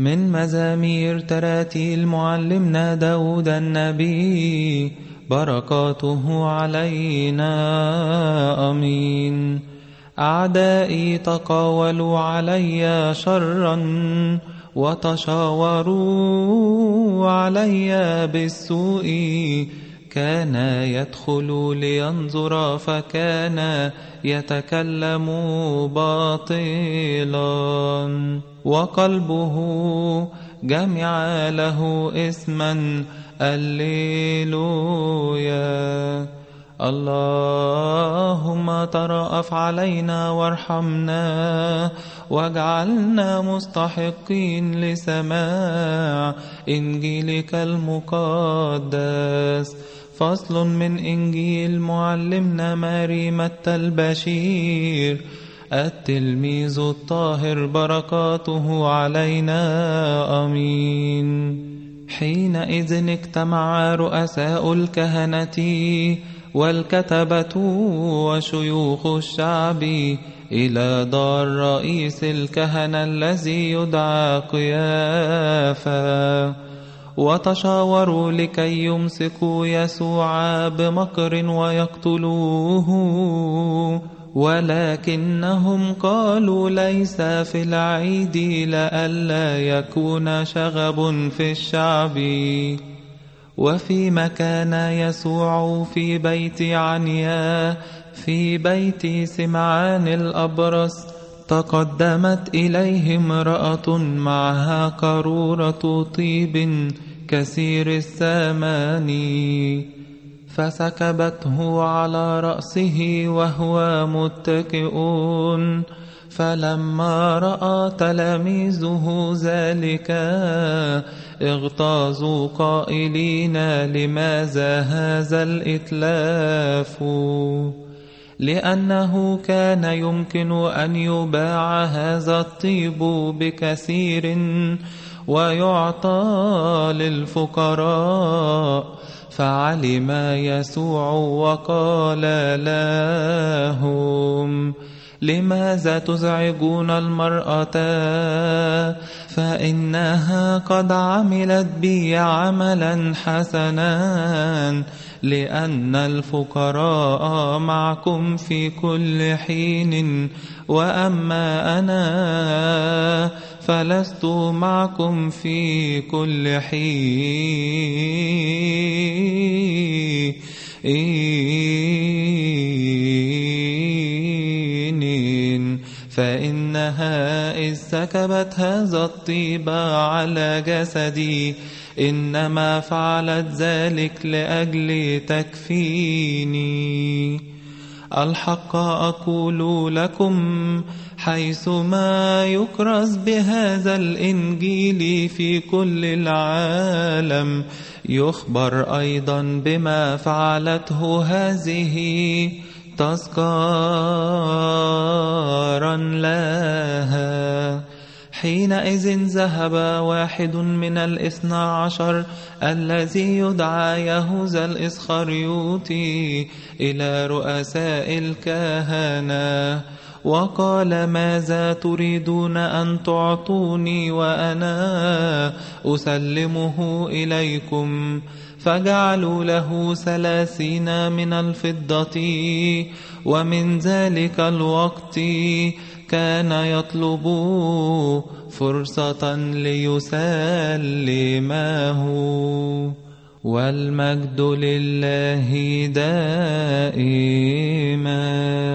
من مزامير تراتيل معلمنا داود النبي بركاته علينا أمين. أعدائي تقاولوا علي شرا وتشاوروا علي بالسوء كان يدخل لينظر فكان يتكلم باطلا. وقلبه جمع له اسما الليلويا اللهم ترأف علينا وارحمنا. واجعلنا مستحقين لسماع إنجيلك المقدس. فصل من إنجيل معلمنا ماري متى البشير التلميذ الطاهر بركاته علينا آمين. حينئذ اجتمع رؤساء الكهنة والكتبة وشيوخ الشعب إلى دار رئيس الكهنة الذي يدعى قيافا. وتشاوروا لكي يمسكوا يسوع بمكر ويقتلوه. ولكنهم قالوا ليس في العيد لئلا يكون شغب في الشعب. وفيما كان يسوع في بيت عنيا في بيت سمعان الأبرص تقدمت إليه امرأة معها قارورة طيب كثير الثمان فسكبته على رأسه وهو متكئ. فلما رأى تلاميذه ذلك اغتاظوا قائلين لماذا هذا الإتلاف؟ لأنه كان يمكن أن يباع هذا الطيب بكثير ويعطى للفقراء فعلم يسوع وقال لهم لماذا تزعجون المرأة؟ فإنها قد عملت بي عملا حسنا لأن الفقراء معكم في كل حين وأما أنا فلست معكم في كل حين. فإنها إذ سكبت هذا الطيب على جسدي. إنما فعلت ذلك لأجل تكفيني. ألحق أقول لكم حيثما يكرز بهذا الإنجيل في كل العالم يخبر أيضا بما فعلته هذه تذكارا لها حينئذ ذهب واحد من الاثنى عشر الذي يدعى يهوذا الإسخريوطي إلى رؤساء الكهنة وقال ماذا تريدون أن تعطوني وأنا أسلمه إليكم؟ فجعلوا له ثلاثين من الفضة ومن ذلك الوقت كان يطلب فرصة ليسلمه. والمجد لله دائما.